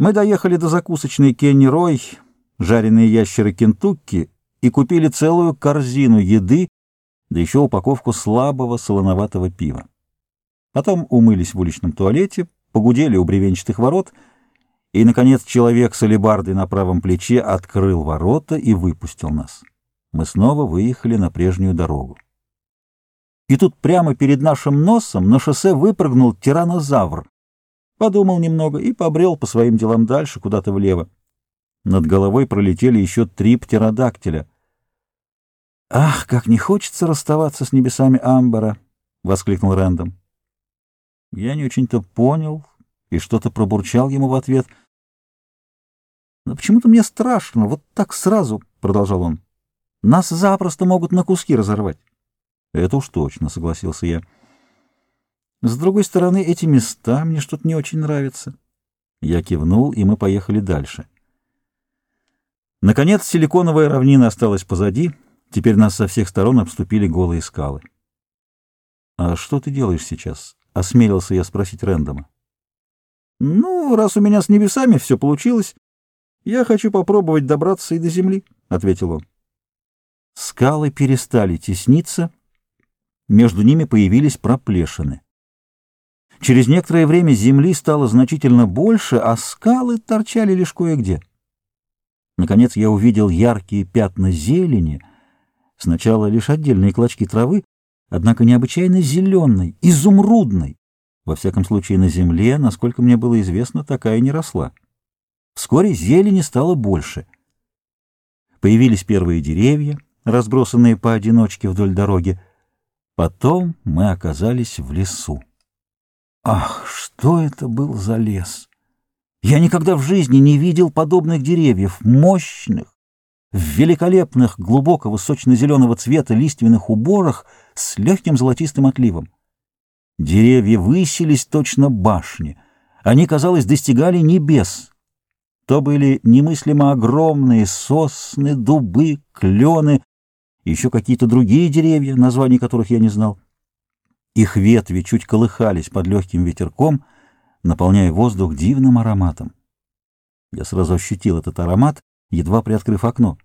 Мы доехали до закусочной Кенни Рой, жареные ящеры Кентукки, и купили целую корзину еды, да еще упаковку слабого солоноватого пива. Потом умылись в уличном туалете, погудели у бревенчатых ворот, и, наконец, человек с алебардой на правом плече открыл ворота и выпустил нас. Мы снова выехали на прежнюю дорогу. И тут прямо перед нашим носом на шоссе выпрыгнул тиранозавр. Подумал немного и побрел по своим делам дальше, куда-то влево. Над головой пролетели еще три птеродактиля. «Ах, как не хочется расставаться с небесами Амбара!» — воскликнул Рэндом. Я не очень-то понял и что-то пробурчал ему в ответ. «Но почему-то мне страшно, вот так сразу», — продолжал он. «Нас запросто могут на куски разорвать». Это уж точно, согласился я. С другой стороны, эти места мне что-то не очень нравятся. Я кивнул, и мы поехали дальше. Наконец, силиконовая равнина осталась позади. Теперь нас со всех сторон обступили голые скалы. «А что ты делаешь сейчас?» — осмелился я спросить Рэндома. «Ну, раз у меня с небесами все получилось, я хочу попробовать добраться и до земли», — ответил он. Скалы перестали тесниться, между ними появились проплешины. Через некоторое время земли стало значительно больше, а скалы торчали лишь кое-где. Наконец я увидел яркие пятна зелени, сначала лишь отдельные клочки травы, однако необычайно зеленой, изумрудной. Во всяком случае, на земле, насколько мне было известно, такая не росла. Вскоре зелени стало больше. Появились первые деревья, разбросанные поодиночке вдоль дороги, Потом мы оказались в лесу. Ах, что это был за лес! Я никогда в жизни не видел подобных деревьев, мощных, в великолепных, глубокого сочно-зеленого цвета лиственных уборах с легким золотистым отливом. Деревья высились точно башни. Они, казалось, достигали небес. То были немыслимо огромные сосны, дубы, клены, еще какие-то другие деревья, названий которых я не знал. Их ветви чуть колыхались под легким ветерком, наполняя воздух дивным ароматом. Я сразу ощутил этот аромат, едва приоткрыв окно.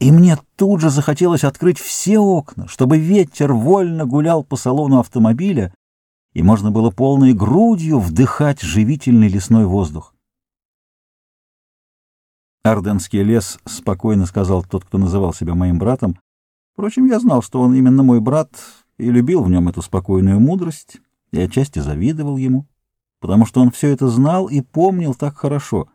И мне тут же захотелось открыть все окна, чтобы ветер вольно гулял по салону автомобиля, и можно было полной грудью вдыхать живительный лесной воздух. Арденский лес, — спокойно сказал тот, кто называл себя моим братом, Впрочем, я знал, что он именно мой брат, и любил в нем эту спокойную мудрость, и отчасти завидовал ему, потому что он все это знал и помнил так хорошо.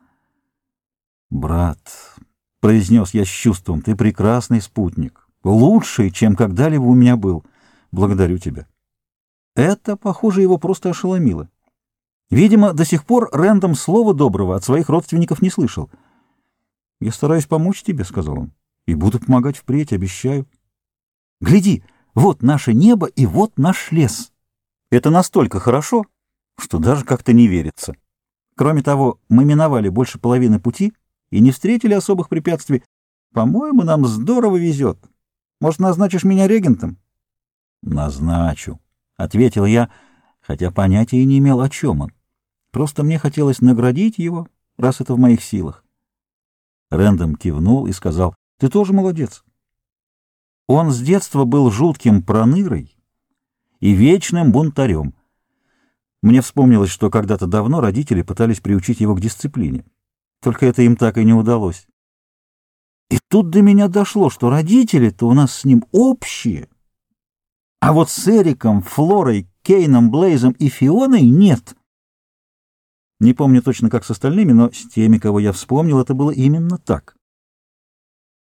«Брат», — произнес я с чувством, — «ты прекрасный спутник, лучший, чем когда-либо у меня был. Благодарю тебя». Это, похоже, его просто ошеломило. Видимо, до сих пор Рэндом слова доброго от своих родственников не слышал. «Я стараюсь помочь тебе», — сказал он, — «и буду помогать впредь, обещаю». Гляди, вот наше небо и вот наш лес. Это настолько хорошо, что даже как-то не верится. Кроме того, мы миновали больше половины пути и не встретили особых препятствий. По-моему, нам здорово везет. Может, назначишь меня регентом? — Назначу, — ответил я, хотя понятия не имел, о чем он. Просто мне хотелось наградить его, раз это в моих силах. Рэндом кивнул и сказал, — Ты тоже молодец. Он с детства был жутким пронырой и вечным бунтарем. Мне вспомнилось, что когда-то давно родители пытались приучить его к дисциплине. Только это им так и не удалось. И тут до меня дошло, что родители-то у нас с ним общие. А вот с Эриком, Флорой, Кейном, Блейзом и Фионой нет. Не помню точно, как с остальными, но с теми, кого я вспомнил, это было именно так.